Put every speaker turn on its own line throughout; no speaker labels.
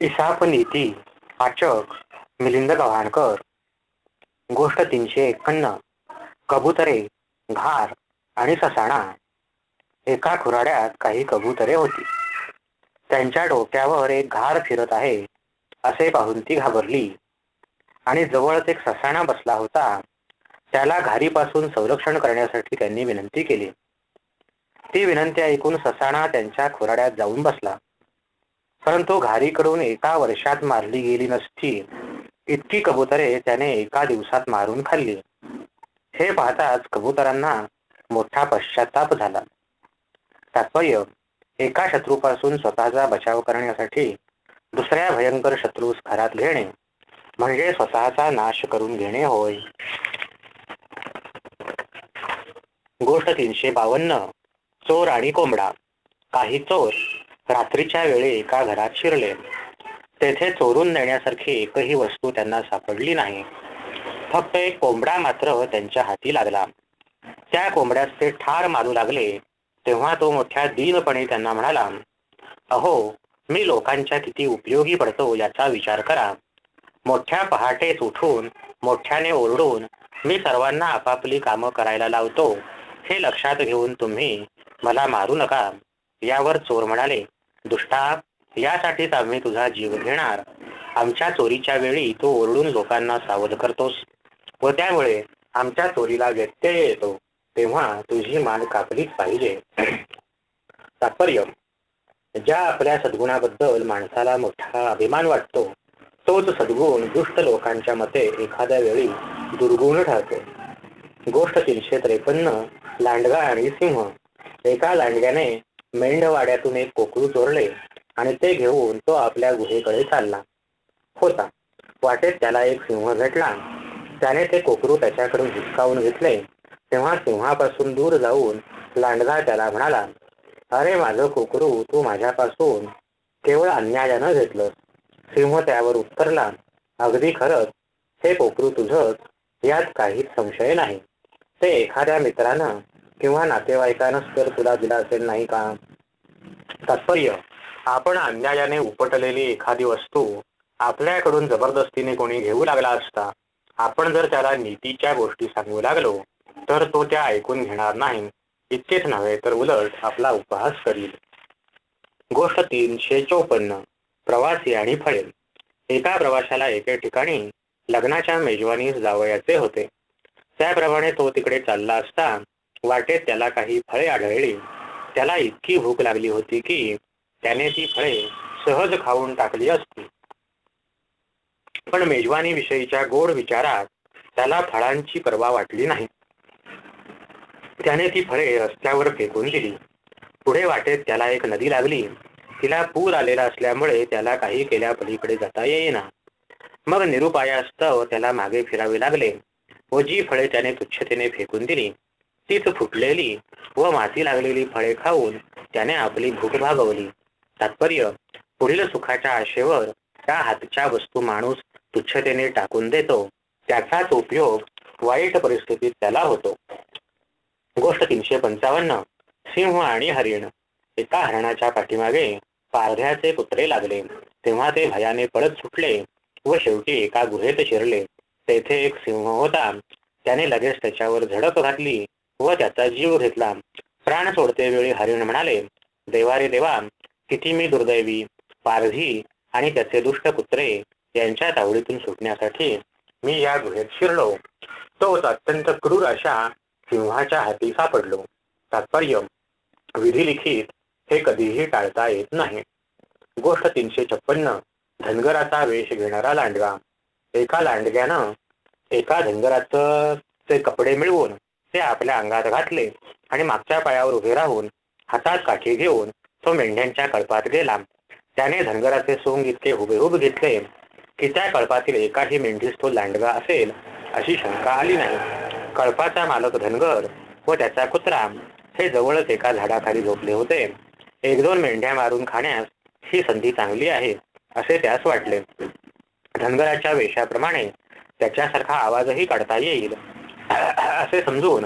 इसापनीती वाचक मिलिंद गव्हाणकर. गोष्ट तीनशे एकावन्न कबुतरे घार आणि ससाणा. एका खुराड्यात काही कबुतरे होती. त्यांच्या डोक्यावर एक घार फिरत आहे असे पाहून ती घाबरली. आणि जवळच एक ससाणा बसला होता. त्याला घारीपासून संरक्षण करण्यासाठी त्यांनी विनंती केली. ती विनंती ऐकून ससाणा त्यांच्या खुराड्यात जाऊन बसला. परंतु घारीकडून एका वर्षात मारली गेली नसती. इतकी कबुतरे त्याने एका दिवसात मारून खाल्ली. हे पाहताच कबुतरांना मोठा पश्चाताप झाला. तात्पर्य एका शत्रूपासून स्वतःचा बचाव करण्यासाठी दुसऱ्या भयंकर शत्रूस घरात घेणे म्हणजे स्वतःचा नाश करून घेणे होय. गोष्ट तीनशे बावन्न चोर आणि कोंबडा काही चोर रात्रीच्या वेळी एका घरात शिरले. तेथे चोरून नेण्यासारखी एकही वस्तू त्यांना सापडली नाही. फक्त एक कोंबडा मात्र त्यांच्या हाती लागला. त्या कोंबड्यास ते ठार मारू लागले तेव्हा तो मोठ्या दीनपणे त्यांना म्हणाला अहो मी लोकांच्या किती उपयोगी पडतो याचा विचार करा. मोठ्या पहाटेच उठून मोठ्याने ओरडून मी सर्वांना आपापली कामं करायला लावतो. हे लक्षात घेऊन तुम्ही मला मारू नका. यावर चोर म्हणाले. दुष्टा यासाठीच आम्ही तुझा जीव घेणार. आमच्या चोरीच्या वेळी तो ओरडून लोकांना सावध करतोस व त्यामुळे आमच्या चोरीला व्यत्यय येतो. तेव्हा तुझी मान कापलीच पाहिजे. तात्पर्य ज्या आपल्या सद्गुणाबद्दल माणसाला मोठा अभिमान वाटतो तोच सद्गुण दुष्ट लोकांच्या मते एखाद्या वेळी दुर्गुण ठरतो. गोष्ट तीनशे त्रेपन्न लांडगा आणि सिंह एका लांडग्याने मेंढवाड्यातून एक कोकरू चोरले आणि ते घेऊन तो आपल्या गुहेकडे चालला. होता. वाटेत त्याला एक सिंह भेटला. त्याने ते कोकरू त्याच्याकडून हिसकावून घेतले. तेव्हा सिंहापासून दूर जाऊन लांडगा त्याला म्हणाला अरे माझं कोकरू तू माझ्यापासून केवळ अन्यायानं घेतलं सिंह त्यावर उत्तरला अगदी खरंच हे कोकरू तुझंच यात काहीच संशय नाही. ते एखाद्या मित्रानं किंवा नातेवाईकानंच तर तुला दिला असेल नाही का? तात्पर्य आपण अन्यायाने उपटलेली एखादी वस्तू आपल्याकडून जबरदस्तीने कोणी घेऊ लागला असता आपण जर त्याला नीतीच्या गोष्टी सांगू लागलो तर तो त्या ऐकून घेणार नाही. इतकेच नव्हे तर उलट आपला उपहास करील. गोष्ट तीनशे चौपन्न प्रवासी आणि फळे एका प्रवाशाला एके ठिकाणी लग्नाच्या मेजवानीस जावयाचे होते. त्याप्रमाणे तो तिकडे चालला असता वाटेत त्याला काही फळे आढळली. त्याला इतकी भूक लागली होती की त्याने ती फळे सहज खाऊन टाकली असती. पण मेजवानी विषयीच्या गोड विचारात त्याला फळांची पर्वा वाटली नाही. त्याने ती फळे रस्त्यावर फेकून दिली. पुढे वाटेत त्याला एक नदी लागली. तिला पूर आलेला असल्यामुळे त्याला काही केल्या पलीकडे जाता येईना. मग निरुपायास्तव त्याला मागे फिरावे लागले. व जी फळे त्याने तुच्छतेने फेकून दिली तीच फुटलेली व माती लागलेली फळे खाऊन त्याने आपली भूक भागवली. तात्पर्य पुढील सुखाच्या आशेवर त्या हातच्या वस्तू माणूस तुच्छतेने टाकून देतो. त्याचाच उपयोग वाईट परिस्थितीत त्याला होतो. गोष्ट तीनशे पंचावन्न सिंह आणि हरिण. एका हरणाच्या पाठीमागे पारध्याचे कुत्रे लागले. तेव्हा ते भयाने पळत सुटले व शेवटी एका गुहेत शिरले. तेथे एक सिंह होता. त्याने लगेच त्याच्यावर झडप घातली. व त्याचा जीव घेतला. प्राण सोडते वेळी हरिण म्हणाले देवारे देवा किती मी दुर्दैवी पारधी आणि त्याचे दुष्ट कुत्रे यांच्या तावडीतून सुटण्यासाठी मी या गुहेत शिरलो. तोच अत्यंत क्रूर अशा सिंहाच्या हाती सापडलो. तात्पर्य विधिलिखित हे कधीही टाळता येत नाही. गोष्ट तीनशे छप्पन्न धनगराचा वेश घेणारा लांडगा. एका लांडग्यानं एका धनगराचं ते कपडे मिळवून ते आपल्या अंगात घातले आणि मागच्या पायावर उभे राहून हातात काठी घेऊन तो मेंढ्यांच्या कळपात गेला. त्याने धनगराचे सोंग इतके हुबेहूब घेतले की त्या कळपातील एकाही मेंढीस तो लांडगा असेल अशी शंका आली नाही. कळपाचा मालक धनगर व त्याचा कुत्रा हे जवळच एका झाडाखाली झोपले होते. एक दोन मेंढ्या मारून खाण्यास ही संधी चांगली आहे असे त्यास वाटले. धनगराच्या वेशाप्रमाणे त्याच्यासारखा आवाजही काढता येईल. असे समजून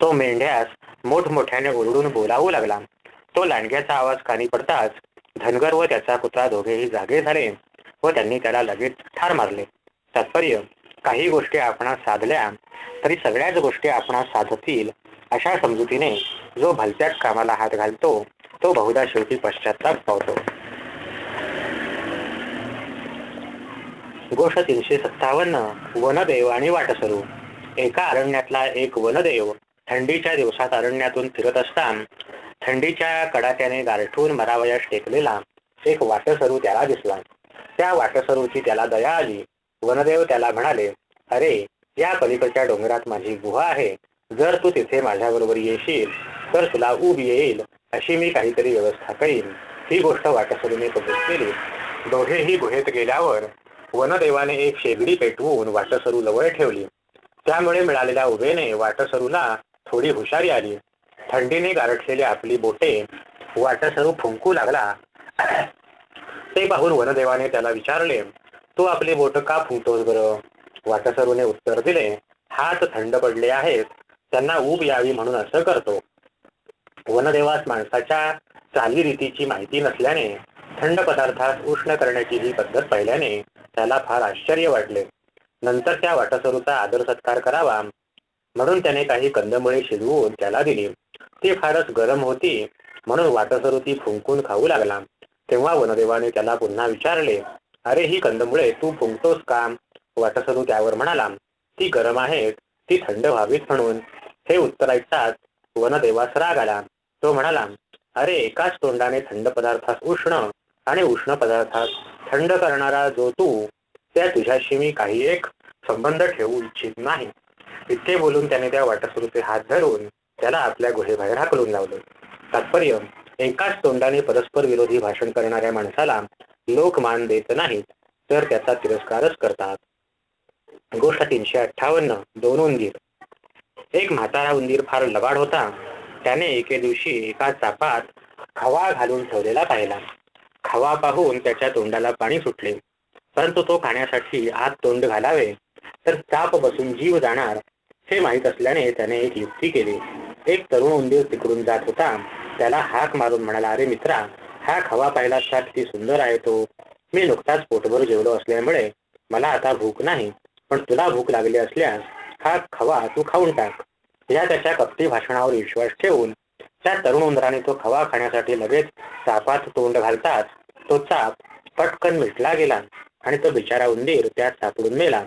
तो मेंढ्यास मोठमोठ्याने ओरडून बोलावू लागला. तो लांडग्याचा आवाज कानी पडताच धनगर व त्याचा कुत्रा दोघेही जागे झाले व त्यांनी त्याला लगेच ठार मारले. तात्पर्य काही गोष्टी आपणास साधल्या तरी सगळ्याच गोष्टी आपणास साधतील अशा समजुतीने जो भलत्याच कामाला हात घालतो तो बहुधा शेवटी पश्चाताप पावतो. गोष्ट तीनशे सत्तावन्न वनदेव आणि वाटसरू. एका अरण्यातला एक वनदेव थंडीच्या दिवसात अरण्यातून फिरत असताना थंडीच्या कडाक्याने गारठून मरावयास टेकलेला एक वाटसरू त्याला दिसला. त्या वाटसरूची त्याला दया आली. वनदेव त्याला म्हणाले अरे या पलीकडच्या डोंगरात माझी गुहा आहे. जर तू तिथे माझ्याबरोबर येशील तर तुला ऊब येईल अशी मी काहीतरी व्यवस्था करीन. ही गोष्ट वाटसरूने कबूल केली. दोघेही गुहेत गेल्यावर वनदेवाने एक शेगडी पेटवून वाटसरू जवळ ठेवली. त्यामुळे मिळालेल्या उभेने वाटसरूला थोडी हुशारी आली. थंडीने गारठलेली आपली बोटे वाटसरू फुंकू लागला. ते पाहून वनदेवाने त्याला विचारले तू आपली बोट का फुंकतोस बरं? वाटसरूने उत्तर दिले हात थंड पडले आहेत त्यांना ऊब यावी म्हणून असं करतो. वनदेवास माणसाच्या चालीरीतीची माहिती नसल्याने थंड पदार्थात उष्ण करण्याची ही पद्धत पाहिल्याने त्याला फार आश्चर्य वाटले. नंतर त्या वाटसरूचा आदर सत्कार करावा. म्हणून त्याने काही कंदमुळे शिजवून त्याला दिली. ती फारच गरम होती. म्हणून वाटसरू ती फुंकून खाऊ लागला. तेव्हा वनदेवाने त्याला पुन्हा विचारले अरे ही कंदमुळे तू फुंकतोस का? वाटसरू त्यावर म्हणाला ती गरम आहेत ती थंड व्हावीत म्हणून. हे उत्तर ऐकताच वनदेवास राग आला. तो म्हणाला अरे एकाच तोंडाने थंड पदार्थास उष्ण आणि उष्ण पदार्थास थंड करणारा जो तू त्या तुझ्याशी मी काही एक संबंध ठेवू इच्छित नाही. इतके बोलून त्याने त्या वाटसरूचे हात धरून त्याला आपल्या गुहेबाहेर हाकलून लावले. तात्पर्य एकाच तोंडाने परस्पर विरोधी भाषण करणाऱ्या माणसाला लोक मान देत नाहीत तर त्याचा तिरस्कारच करतात. गोष्ट तीनशे अठ्ठावन्न दोन उंदीर. एक म्हातारा उंदीर फार लबाड होता. त्याने एके दिवशी एका चापात खवा घालून ठेवलेला पाहिला. खवा पाहून त्याच्या तोंडाला पाणी सुटले. परंतु तो खाण्यासाठी आत तोंड घालावे तर चाप बसून जीव जाणार हे माहीत असल्याने त्याने एक युक्ती केली. एक तरुण उंदीर तिकडून जात होता. त्याला हाक मारून म्हणाला अरे मित्रा हा खवा पाहिला असता किती सुंदर आहे तो. मी नुकताच पोटभर जेवलो असल्यामुळे मला आता भूक नाही पण तुला भूक लागली असल्यास हा खवा तू खाऊन टाक. या त्याच्या कपटी भाषणावर विश्वास ठेवून त्या तरुण उंदराने तो खवा खाण्यासाठी लगेच चापात तोंड घालताच तो चाप पटकन मिटला गेला. आणि तो बिचारा उंदीर त्यात सापडून मेला.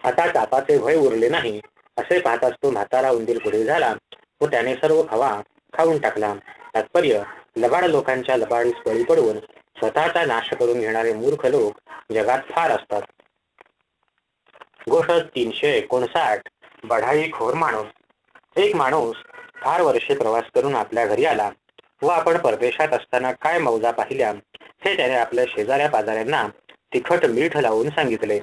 आता चापाचे भय उरले नाही असे पाहताच तो म्हातारा उंदीर पुढे झाला व त्याने सर्व हवा खाऊन टाकला. तात्पर्य लबाड लोकांच्या लबाडीस बळी पडून स्वतःचा नाश करून घेणारे मूर्ख लोक जगात फार असतात. गोष्ट तीनशे एकोणसाठ बढाई खोर माणूस. एक माणूस फार वर्षे प्रवास करून आपल्या घरी आला व आपण परदेशात असताना काय मौजा पाहिल्या हे त्याने आपल्या शेजाऱ्या पाजाऱ्यांना तिखट मीठ लावून सांगितले.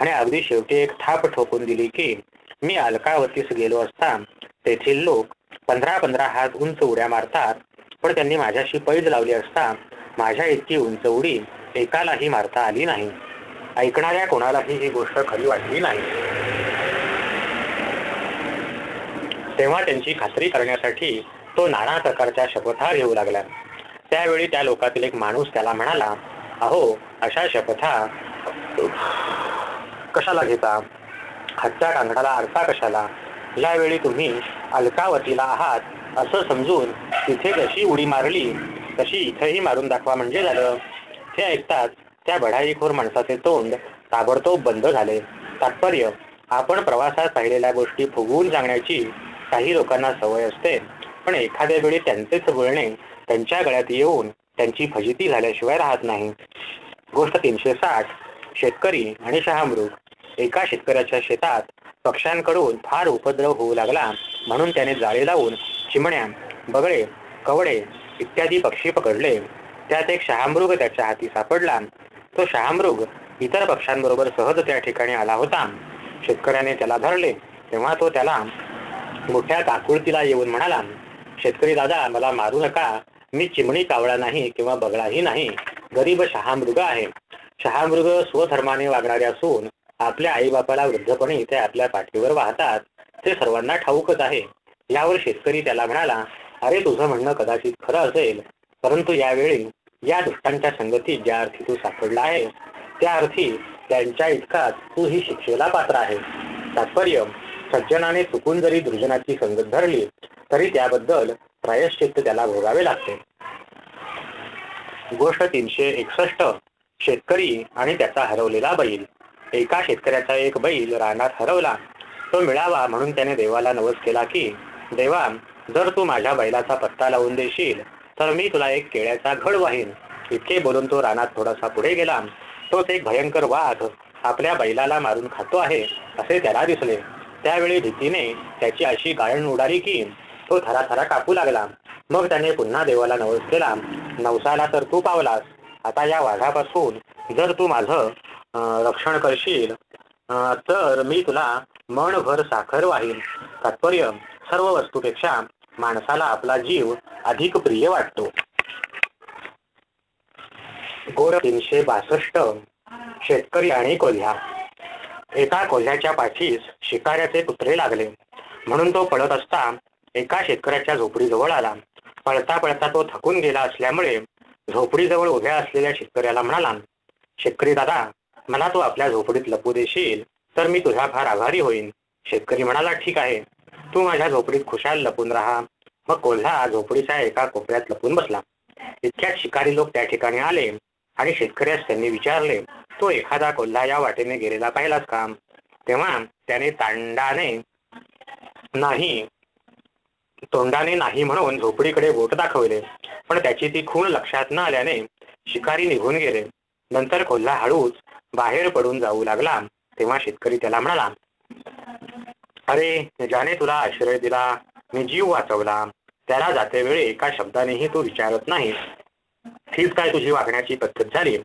आणि अगदी शेवटी एक थाप ठोकून दिली की मी अलकावतीस गेलो असता तेथील लोक पंधरा पंधरा हात उंच उड्या मारतात पण त्यांनी माझ्याशी पैज लावली असता माझ्या इतकी उंच उडी एकालाही मारता आली नाही. ऐकणाऱ्या कोणालाही ही गोष्ट खरी वाटली नाही. तेव्हा त्यांची खात्री करण्यासाठी तो नाना प्रकारच्या शपथा घेऊ लागला. त्यावेळी त्या लोकातील एक माणूस त्याला म्हणाला अहो अशा शपथा कशाला घेता? हत्या कांगडाला आरता कशाला? यावेळी तुम्ही अलकावतीला आहात असं समजून तिथे जशी उडी मारली तशी इथेही मारून दाखवा म्हणजे झालं. हे ऐकताच त्या बढाईखोर माणसाचे तोंड ताबडतोब बंद झाले. तात्पर्य आपण प्रवासात पाहिलेल्या गोष्टी फुगवून सांगण्याची काही लोकांना सवय असते. पण एखाद्या वेळी त्यांचेच बोलणे त्यांच्या गळ्यात येऊन त्यांची फजिती झाल्याशिवाय राहत नाही. गोष्ट तीनशे साठ. शेतकरी आणि शहामृग. एका शेतकऱ्याच्या शेतात पक्ष्यांकडून फार उपद्रव होऊ लागला म्हणून त्याने जाळे लावून चिमण्या बगळे कवडे इत्यादी पक्षी पकडले. त्यात एक शहामृग त्याच्या हाती सापडला. तो शहामृग इतर पक्ष्यांबरोबर सहज त्या ठिकाणी आला होता. शेतकऱ्याने त्याला धरले. तेव्हा तो त्याला मोठ्या काकुळतीला येऊन म्हणाला शेतकरी दादा मला मारू नका. मी चिमणी कावळा नाही किंवा बगळाही नाही. गरीब शहामृग आहे. शहामृग स्वधर्माने वागणारे असून आपल्या आईबापाला वृद्धपणे ते आपल्या पाठीवर वाहतात. ते सर्वांना ठाऊकच आहे. यावर शेतकरी त्याला म्हणाला अरे तुझं म्हणणं कदाचित खरं असेल परंतु यावेळी या दुष्टांच्या संगतीत ज्या अर्थी तू सापडला आहे त्या अर्थी त्यांच्या इतकाच तू ही शिक्षेला पात्र आहे. तात्पर्य सज्जनाने चुकून जरी दुर्जनाची संगत धरली तरी त्याबद्दल प्रायश्चित्त त्याला भोगावे लागते. गोष्ट तीनशे एकसष्ट. शेतकरी आणि त्याचा हरवलेला बैल. एका शेतकऱ्याचा एक बैल रानात हरवला. तो मिळावा म्हणून त्याने देवाला नवस केला की देवा जर तू माझ्या बैलाचा पत्ता लावून देशील तर मी तुला एक केळ्याचा घड वाहीन. इतके बोलून तो रानात थोडासा पुढे गेला. तोच एक भयंकर वाघ आपल्या बैलाला मारून खातो आहे असे त्याला दिसले. त्यावेळी भीतीने त्याची अशी गायण उडाली की तो थराथरा कापू लागला. मग त्याने पुन्हा देवाला नवस केला. नवसाला तर तू पावलास. आता या वाघापासून जर तू माझं रक्षण करशील तर मी तुला मनभर साखर वाहील तात्पर्य सर्व वस्तूपेक्षा माणसाला आपला जीव अधिक प्रिय वाटतो. गोड तीनशे बासष्ट. शेतकरी आणि कोल्ह्या एका कोल्ह्याच्या पाठीस शिकाऱ्याचे कुत्रे लागले. म्हणून तो पळत असता एका शेतकऱ्याच्या झोपडीजवळ आला. पळता पळता तो थकून गेला असल्यामुळे झोपडीजवळ उभ्या असलेल्या शेतकऱ्याला म्हणाला शेतकरी दादा मला तू आपल्या झोपडीत लपू देशील तर मी तुझ्या फार आभारी होईन. शेतकरी म्हणाला ठीक आहे. तू माझ्या झोपडीत खुशाल लपून राहा. मग कोल्हा झोपडीच्या एका कोपऱ्यात लपून बसला. इतक्यात शिकारी लोक त्या ठिकाणी आले आणि शेतकऱ्यास त्यांनी विचारले तो एखादा कोल्हा या वाटेने गेलेला पाहिलाच का? तेव्हा त्याने तांडाने नाही तोंडाने नाही म्हणून झोपडीकडे बोट दाखवले. पण त्याची ती खूण लक्षात न आल्याने शिकारी निघून गेले. नंतर कोल्हा हळूच बाहेर पडून जाऊ लागला. तेव्हा शेतकरी त्याला म्हणाला अरे ज्याने तुला आश्रय दिला. मी जीव वाचवला. त्याला जाते वेळी एका शब्दानेही तू विचारत नाही. हीच काय तुझी वागण्याची पद्धत झाली?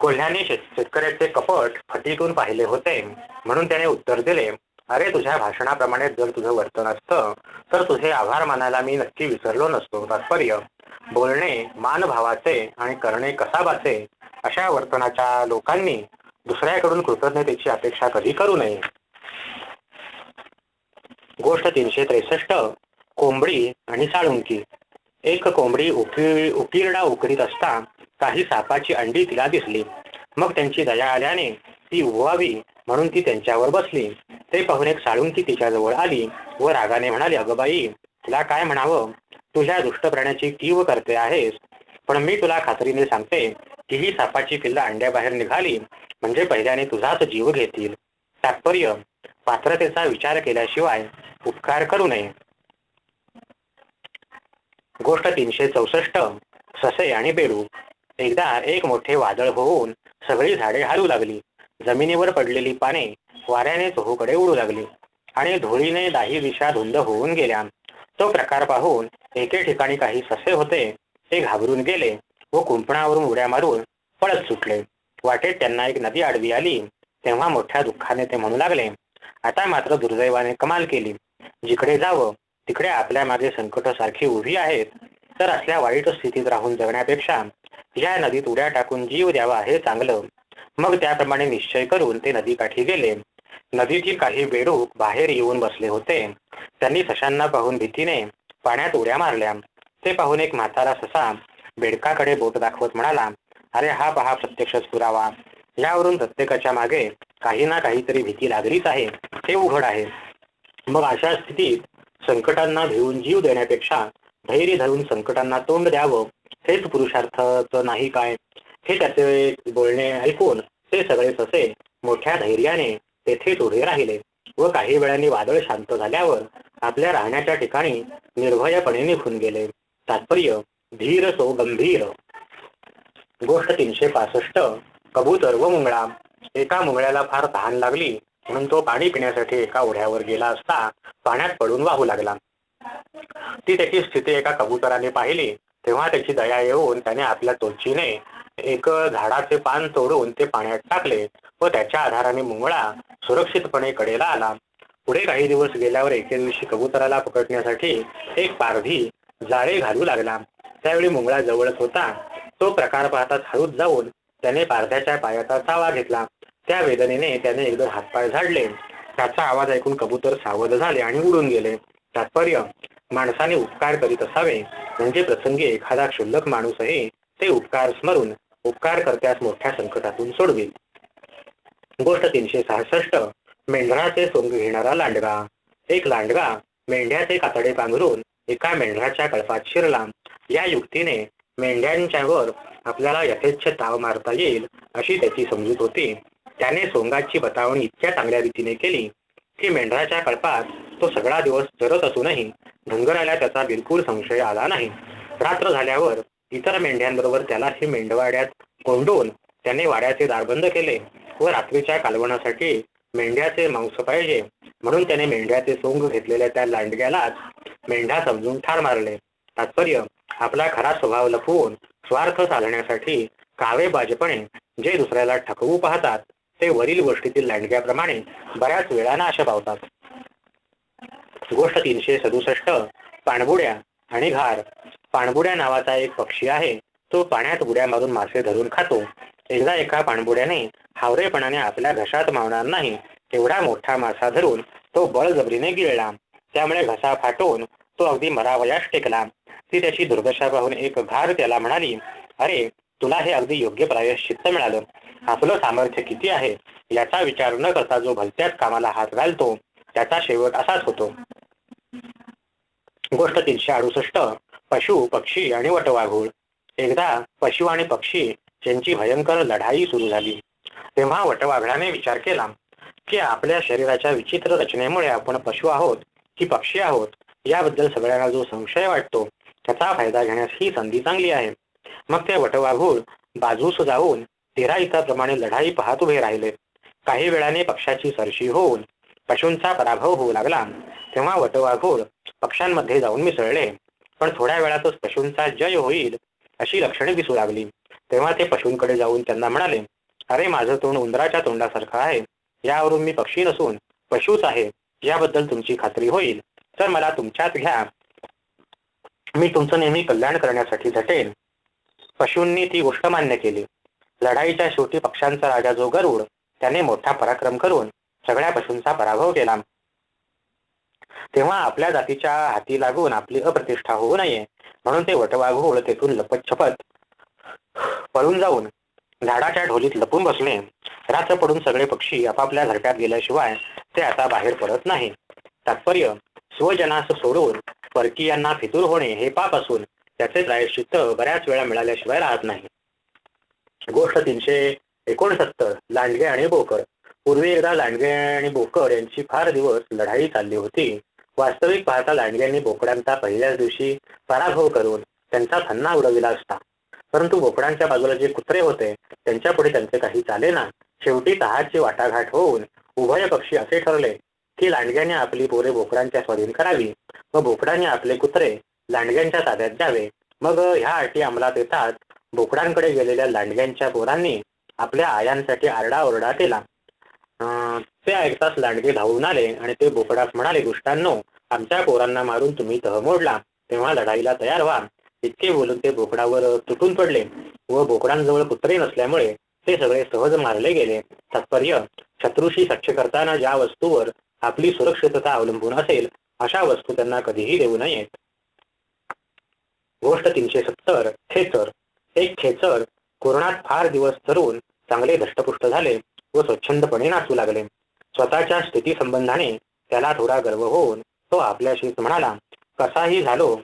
कोल्ह्याने शेतकऱ्याचे कपट फटीतून पाहिले होते. म्हणून त्याने उत्तर दिले अरे तुझ्या भाषणाप्रमाणे जर तुझं वर्तन असतं तर तुझे आभार मानायला मी नक्की विसरलो नसतो. तात्पर्य बोलणे मानभावाचे आणि करणे कसाबाचे अशा वर्तनाच्या लोकांनी दुसऱ्याकडून कृतज्ञतेची अपेक्षा कधी करू नये. गोष्ट तीनशे त्रेसष्ट कोंबडी आणि साळुंकी. एक कोंबडी उकी उकिरडा उकरीत असता काही सापाची अंडी तिला दिसली. मग त्यांची दया आल्याने ती उभवावी म्हणून ती त्यांच्यावर बसली. ते पाहून एक साळुंकी तिच्याजवळ आली व रागाने म्हणाली अगं बाई तुला काय म्हणावं? तुझ्या दुष्ट प्राण्याची कीव करते आहेस. पण मी तुला खात्रीने सांगते की ही सापाची पिल्ला अंड्याबाहेर निघाली. म्हणजे पहिल्याने तुझाच जीव घेतील. तात्पर्य पात्रतेचा विचार केल्याशिवाय उपकार करू नये. गोष्ट तीनशे चौसष्ट ससे आणि बेडू. एकदा एक मोठे वादळ होऊन सगळी झाडे हालू लागली. जमिनीवर पडलेली पाने वाऱ्याने चहूकडे उडू लागली आणि धुळीने दाही दिशा धुंद होऊन गेल्या. तो प्रकार पाहून एके ठिकाणी काही ससे होते ते घाबरून गेले व कुंपणावरून उड्या मारून पळत सुटले. वाटेत त्यांना एक नदी आडवी आली. तेव्हा मोठ्या दुःखाने ते म्हणू लागले आता मात्र दुर्दैवाने कमाल केली. जिकडे जावं तिकडे आपल्या मागे संकट सारखी उभी आहेत. तर असल्या वाईट स्थितीत राहून जगण्यापेक्षा या नदीत उड्या टाकून जीव द्यावा हे चांगलं. मग त्याप्रमाणे निश्चय करून ते नदीकाठी गेले. नदीतील काही बेडूक बाहेर येऊन बसले होते. त्यांनी सशांना पाहून भीतीने पाण्यात उड्या मारल्या. ते पाहून एक म्हातारा ससा बेडकाकडे बोट दाखवत म्हणाला अरे हा पहा प्रत्यक्षच पुरावा. यावरून प्रत्येकाच्या मागे काही ना काहीतरी भीती लागलीच आहे. हे उघड आहे. मग अशा स्थितीत संकटांना भिवून जीव देण्यापेक्षा धैर्य धरून संकटांना तोंड द्यावं हेच पुरुषार्थच नाही काय? हे त्याचे बोलणे ऐकून ते सगळे ससे मोठ्या धैर्याने तेथेच उभे राहिले व काही वेळाने वादळ शांत झाल्यावर आपल्या राहण्याच्या ठिकाणी निर्भयपणे निघून गेले. तात्पर्य धीर सो गंभीर. गोष्ट तीनशे पासष्ट कबूतर व मुंगळा. एका मुंगळ्याला फार तहान लागली म्हणून तो पाणी पिण्यासाठी एका ओढ्यावर गेला असता पाण्यात पडून वाहू लागला. ती त्याची स्थिती एका कबुतराने पाहिली. तेव्हा त्याची दया येऊन त्याने आपल्या तोचीने एक झाडाचे पान तोडून ते पाण्यात टाकले व त्याच्या आधाराने मुंगळा सुरक्षितपणे कडेला आला. पुढे काही दिवस गेल्यावर एके दिवशी कबुतराला पकडण्यासाठी एक पारधी जाळे घालू लागला. त्यावेळी मुंगळा जवळच होता. तो प्रकार पाहताच हळूच जाऊन त्याने पारध्याच्या पायाचा चावा घेतला. त्या वेदनेने त्याने एकदम हातपाय झाडले. त्याचा आवाज ऐकून कबूतर सावध झाले आणि उडून गेले. तात्पर्य माणसाने उपकार करीत असावे. म्हणजे प्रसंगी एखादा क्षुल्लक माणूसही ते उपकार स्मरून उपकार करत्यास मोठ्या संकटातून सोडवी. गोष्ट तीनशे सहासष्ट. मेंढराचे सोंग घेणारा लांडगा. एक लांडगा मेंढ्याचे कातडे पांघरून एका मेंढराच्या कळपात शिरला. या युक्तीने मेंढ्यांच्यावर आपल्याला यथेच्छ ताव मारता येईल अशी त्याची समजूत होती. त्याने सोंगाची बतावणी इतक्या चांगल्या रीतीने केली की मेंढराच्या कळपात तो सगळा दिवस जरत असूनही धनगराला त्याचा बिलकुल संशय आला नाही. रात्र झाल्यावर इतर मेंढ्यांबरोबर त्याला हे मेंढवाड्यात कोंडून त्याने वाड्याचे दारबंद केले व रात्रीच्या कालवणासाठी मेंढ्याचे मांस पाहिजे. म्हणून त्याने मेंढ्याचे सोंग घेतलेल्या त्या लांडग्यालाच मेंढ्या समजून ठार मारले. तात्पर्य आपला खरा स्वभाव लपवून स्वार्थ साधण्यासाठी कावे बाजपणे जे दुसऱ्याला ठकवू पाहतात ते वरील गोष्टीतील लांडग्याप्रमाणे बऱ्याच वेळा नाश पावतात. गोष्ट तीनशे सदुसष्ट पाणबुड्या घार. पाणबुड्या नावाचा एक पक्षी आहे. तो पाण्यात बुड्या मारून मासे धरून खातो. एकदा एका पाणबुड्याने हावरेपणाने आपल्या घशात मावणार नाही. तेवढा मोठा मासा धरून तो बळजबरीने गिळला. त्यामुळे घसा फाटून तो अगदी मरावयास टेकला. ती त्याची दुर्दशा पाहून एक घार त्याला म्हणाली अरे तुला हे अगदी योग्य प्रायश्चित्त मिळालं. आपलं सामर्थ्य किती आहे? याचा विचार न करता जो भलत्याच कामाला हात घालतो त्याचा शेवट असाच होतो. गोष्ट तीनशे अडुसष्ट पशु पक्षी आणि वटवाघूळ. एकदा पशु आणि पक्षी यांची भयंकर लढाई सुरू झाली. तेव्हा वटवाघळाने विचार केला की आपल्या शरीराच्या विचित्र रचनेमुळे आपण पशु आहोत की पक्षी आहोत याबद्दल सगळ्यांना जो संशय वाटतो त्याचा फायदा घेण्यास ही संधी चांगली आहे. मग ते वटवाघूळ बाजूस जाऊन तेरा इताप्रमाणे लढाई पाहत उभे राहिले. काही वेळाने पक्षाची सरशी होऊन पशूंचा पराभव होऊ लागला. तेव्हा वटवाघूळ पक्ष्यांमध्ये जाऊन मिसळले. पण थोड्या वेळातच पशूंचा जय होईल अशी लक्षणे दिसू लागली. तेव्हा ते पशूंकडे जाऊन त्यांना म्हणाले अरे माझं तोंड उंदराच्या तोंडासारखं आहे. यावरून मी पक्षी नसून पशूच आहे. याबद्दल तुमची खात्री होईल. तर मला तुमच्यात घ्या. मी तुमचं नेहमी कल्याण करण्यासाठी झटेन. पशूंनी ती गोष्ट मान्य केली. लढाईच्या शेवटी पक्ष्यांचा राजा जो गरुड त्याने मोठा पराक्रम करून सगळ्या पशूंचा पराभव केला. तेव्हा आपल्या जातीच्या हाती लागून आपली अप्रतिष्ठा होऊ नये म्हणून ते वटवाघूळ तेथून लपत छपत पळून जाऊन झाडाच्या ढोलीत लपून बसले. रात्र पडून सगळे पक्षी आपापल्या घरट्यात गेल्याशिवाय ते आता बाहेर पडत नाही. तात्पर्य स्वजनास सोडून परकीयांना फितूर होणे हे पाप असून त्याचे प्रायश्चित्त बऱ्याच वेळा मिळाल्याशिवाय राहत नाही. गोष्ट तीनशे एकोणसत्तर लांडगे आणि बोकर. पूर्वी एकदा लांडगे आणि बोकड यांची फार दिवस लढाई चालली होती. वास्तविक पाहता लांडग्यांनी बोकडांचा पहिल्याच दिवशी पराभव करून त्यांचा थन्ना उडविला असता. परंतु बोकडांच्या बाजूला जे कुत्रे होते त्यांच्या पुढे त्यांचे काही चाले ना शेवटी तहाची वाटाघाट होऊन उभय पक्षी असे ठरले की लांडग्याने आपली पोरे बोकडांच्या स्वाधीन करावी. व बोकडाने आपले कुत्रे लांडग्यांच्या ताब्यात द्यावे. मग ह्या अटी अंमलात येतात बोकडांकडे गेलेल्या लांडग्यांच्या पोरांनी आपल्या आयांसाठी आरडाओरडा केला. ते ऐकताच लांडगे धावून आले आणि ते बोकडास म्हणाले दुष्टांनो आमच्या पोरांना मारून तुम्ही तह मोडला. तेव्हा लढाईला तयार व्हा. इतके बोलून ते बोकडावर तुटून पडले व बोकडांजवळ कुत्रे नसल्यामुळे ते सगळे सहज मारले गेले. तात्पर्य शत्रूशी सख्य करताना ज्या वस्तूवर आपली सुरक्षितता अवलंबून असेल अशा वस्तू त्यांना कधीही देऊ नयेत. गोष्ट तीनशे सत्तर खेचर. एक खेचर कोरोनात फार दिवस धरून चांगले धष्टपुष्ट झाले. व स्वच्छंदपणे नाचू लागले. स्वतःच्या स्थिती संबंधाने त्याला थोडा गर्व होऊन तो आपल्याशीच म्हणाला कसाही झालो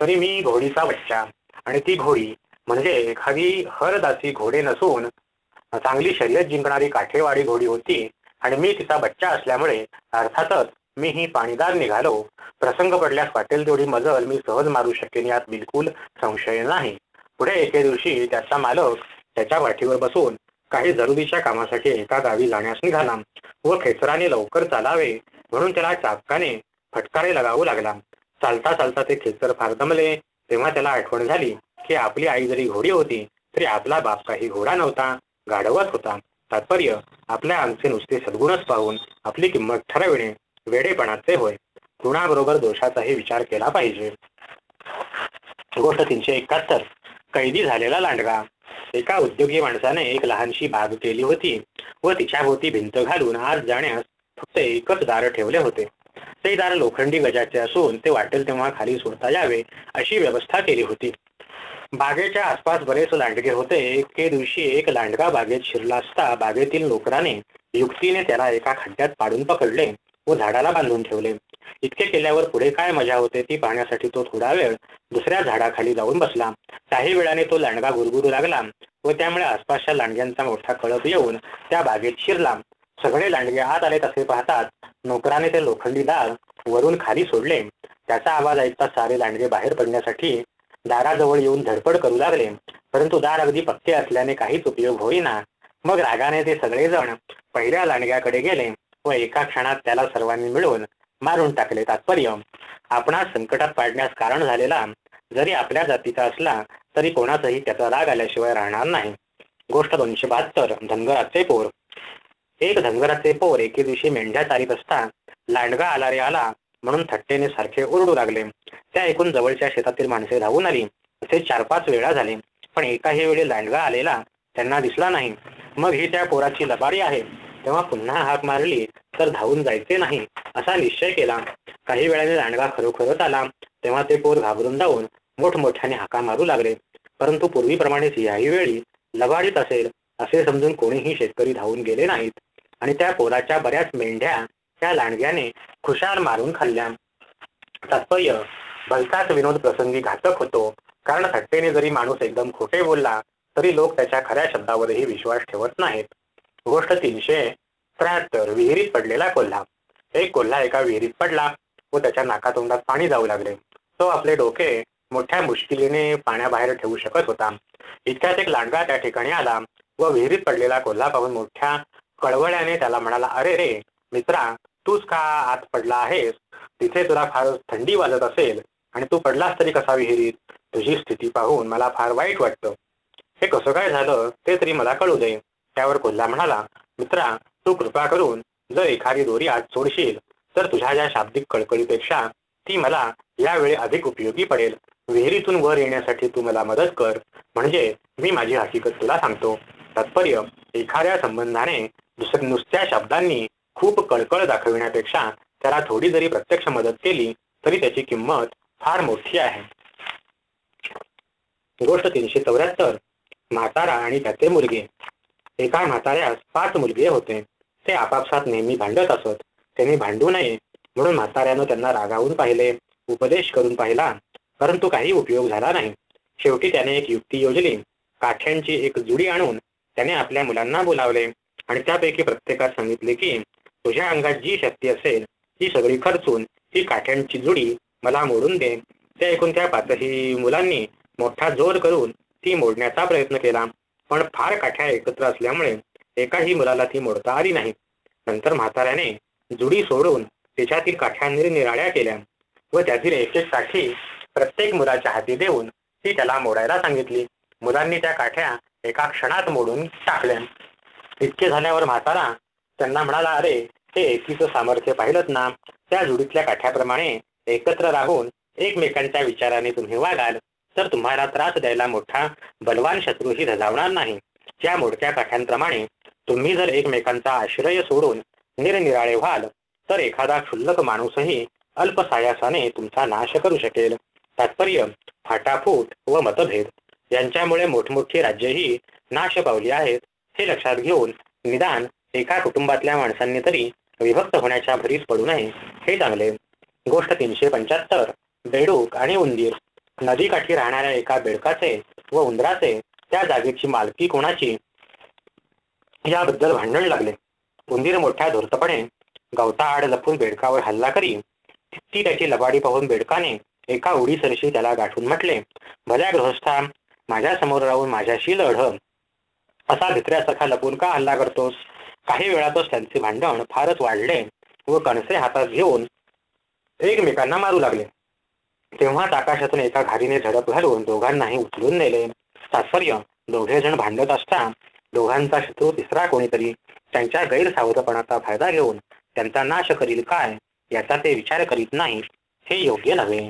तरी मी घोडीचा बच्चा. आणि ती घोडी म्हणजे एखादी हरदासी घोडे नसून चांगली शर्यत जिंकणारी काठेवाडी घोडी होती. आणि मी तिचा बच्चा असल्यामुळे अर्थातच मी ही पाणीदार निघालो. प्रसंग पडल्यास वाटेल तेवढी मजल मी सहज मारू शकेन यात बिलकुल संशय नाही. पुढे एके दिवशी त्याचा मालक त्याच्या वाठीवर बसून काही जरुरीच्या कामासाठी एका गावी जाण्यास निघाला व खेचराने लवकर चालावे म्हणून त्याला चापकाने फटकारे लगावू लागला. चालता चालता ते खेचर फार दमले. तेव्हा त्याला आठवण झाली की आपली आई जरी घोडी होती तरी आपला बाप काही घोडा नव्हता गाढवत होता. तात्पर्य आपल्या आमचे नुसते सद्गुणच पाहून आपली किंमत ठरविणे वेडेपणाचे होय. गुणाबरोबर दोषाचाही विचार केला पाहिजे. गोष्ट तीनशे एकाहत्तर. कैदी झालेला लांडगा. एका उद्योगी माणसाने एक लहानशी बाग केली होती व तिच्याभोवती भिंत घालून आज जाण्यास फक्त एकच दार ठेवले होते. ते दार लोखंडी गजाचे असून ते वाटेल तेव्हा खाली सोडता यावे अशी व्यवस्था केली होती. बागेच्या आसपास बरेच लांडगे होते. एके दिवशी एक लांडगा बागेत शिरला असता बागेतील नोकराने युक्तीने त्याला एका खड्ड्यात पाडून पकडले व झाडाला बांधून ठेवले. इतके केल्यावर पुढे काय मजा होते ती पाहण्यासाठी तो थोडा वेळ दुसऱ्या झाडाखाली जाऊन बसला. काही वेळाने तो लांडगा गुरगुरू लागला व त्यामुळे आसपासच्या लांडग्यांचा मोठा कळप येऊन त्या बागेत शिरला. सगळे लांडगे आत आले तसे पाहतात नोकराने ते लोखंडी दार वरून खाली सोडले. त्याचा आवाज ऐकता सारे लांडगे बाहेर पडण्यासाठी दाराजवळ येऊन धडपड करू लागले. परंतु दार अगदी पक्के असल्याने काहीच उपयोग होईना. मग रागाने ते सगळेजण पहिल्या लांडग्याकडे गेले व एका क्षणात त्याला सर्वांनी मिळून मारून टाकले तात्पर्य आपणा संकटात पाडण्यास कारण झालेला जरी आपल्या जातीचा असला तरी कोणाचाही त्याचा राग आल्याशिवाय राहणार नाही. गोष्ट दोनशे बहात्तर धनगराचे पोर. एक धनगराचे पोर एके दिवशी मेंढ्या चारीत असता लांडगा आला रे आला म्हणून थट्टेने सारखे ओरडू लागले. त्या ऐकून जवळच्या शेतातील माणसे धावून आली. असे चार पाच वेळा झाले. पण एकाही वेळी लांडगा आलेला त्यांना दिसला नाही. मग ही त्या पोराची लबाडी आहे. तेव्हा पुन्हा हाक मारली तर धावून जायचे नाही असा निश्चय केला. काही वेळाने लांडगा खरोखरच आला. तेव्हा ते पोर घाबरून जाऊन मोठमोठ्याने हाका मारू लागले. परंतु पूर्वीप्रमाणेच याही वेळी लबाडीत असेल असे समजून कोणीही शेतकरी धावून गेले नाहीत. आणि त्या पोराच्या बऱ्याच मेंढ्या त्या लांडग्याने खुशाल मारून खाल्ल्या. तात्पर्य भलताच विनोद प्रसंगी घातक होतो. कारण थट्टेने जरी माणूस एकदम खोटे बोलला तरी लोक त्याच्या खऱ्या शब्दावरही विश्वास ठेवत नाहीत. गोष्ट तीनशे त्र्याहत्तर. विहिरीत पडलेला कोल्हा. एक कोल्हा एका विहिरीत पडला. व त्याच्या नाकातोंडात पाणी जाऊ लागले. तो आपले डोके मोठ्या मुश्किलीने पाण्याबाहेर ठेवू शकत होता. इतक्यात एक लांडगा त्या ठिकाणी आला. व विहिरीत पडलेला कोल्हा पाहून मोठ्या कळवळ्याने त्याला म्हणाला अरे रे मित्रा तूच का आत पडला आहेस? तिथे तुला फार थंडी वाजत असेल आणि तू पडलास तरी कसा विहिरीत? तुझी स्थिती पाहून मला फार वाईट वाटतं. हे कसं काय झालं ते तरी मला कळू दे. त्यावर कोल्हा म्हणाला मित्रा तू कृपा करून जर एखादी दोरी आज सोडशील तर तुझ्या या शाब्दिक कळकळीपेक्षा ती मला यावेळी अधिक उपयोगी पडेल. विहिरीतून वर येण्यासाठी तू मला मदत कर. म्हणजे मी माझी हकीकत तुला सांगतो. तात्पर्य एखाद्या संबंधाने दुसऱ्या नुसत्या शब्दांनी खूप कळकळ दाखविण्यापेक्षा त्याला थोडी जरी प्रत्यक्ष मदत केली तरी त्याची किंमत फार मोठी आहे. गोष्ट तीनशे चौऱ्याहत्तर. म्हातारा आणि त्याचे मुलगे. एका म्हाताऱ्यास पाच मुलगे होते. ते आपापसात नेहमी भांडत असत. त्यांनी भांडू नये म्हणून म्हाताऱ्यानं त्यांना रागावून पाहिले उपदेश करून पाहिला परंतु काही उपयोग झाला नाही. शेवटी त्याने एक युक्ती योजली. काठ्यांची एक जुडी आणून त्याने आपल्या मुलांना बोलावले आणि त्यापैकी प्रत्येकास सांगितले की तुझ्या अंगात जी शक्ती असेल ती सगळी खर्चून ही काठ्यांची जुडी मला मोडून दे. ते ऐकून त्या पाचही मुलांनी मोठा जोर करून ती मोडण्याचा प्रयत्न केला. पण फार काठ्या एकत्र असल्यामुळे एकाही मुलाला ती मोडता आली नाही. नंतर म्हाताऱ्याने जुडी सोडून त्याच्यातील काठ्या निरनिराळ्या केल्या व त्यातील एक एक काठी प्रत्येक मुलाच्या हाती देऊन ती त्याला मोडायला सांगितली. मुलांनी त्या काठ्या एका क्षणात मोडून टाकल्या. इतके झाल्यावर म्हातारा त्यांना म्हणाला अरे हे एकीचं सामर्थ्य पाहिलं ना. त्या जुडीतल्या काठ्याप्रमाणे एकत्र राहून एकमेकांच्या विचाराने तुम्ही वागाल. तर तुम्हाला त्रास द्यायला मोठा बलवान शत्रूही धजावणार नाही. त्या मोडक्या काठ्यांप्रमाणे तुम्ही जर एकमेकांचा आश्रय सोडून निरनिराळे व्हाल तर एखादा क्षुल्लक माणूसही अल्पसायासाने तुमचा नाश करू शकेल. तात्पर्य फाटाफूट व मतभेद. यांच्यामुळे मोठमोठी राज्यही नाश पावली आहेत. हे लक्षात घेऊन निदान एका कुटुंबातल्या माणसांनी तरी विभक्त होण्याच्या भरीस पडू नये हे चांगले. गोष्ट तीनशे पंच्याहत्तर बेडूक आणि उंदीर. नदीकाठी राहणाऱ्या एका बेडकाचे व उंदराचे त्या जागेची मालकी कोणाची? याबद्दल भांडण लागले. उंदीर मोठ्या धूर्तपणे गवता आड लपून बेडकावर हल्ला करी ती त्याची लबाडी पाहून बेडकाने एका उडी सरशी त्याला गाठून म्हटले भल्या गृहस्था माझ्यासमोर राहून माझ्याशी लढ. असा भित्र्यासारखा लपून का हल्ला करतोस? काही वेळातच त्यांचे भांडण फारच वाढले व कणसे हातात घेऊन एकमेकांना मारू लागले. तेव्हाच आकाशातून एका घारीने झडप घालून दोघांनाही उचलून नेले. तात्पर्य दोघे जण भांडत असता दोघांचा शत्रू तिसरा कोणीतरी त्यांच्या गैरसावधपणाचा फायदा घेऊन त्यांचा नाश करील काय याचा ते विचार करीत नाही हे योग्य नव्हे.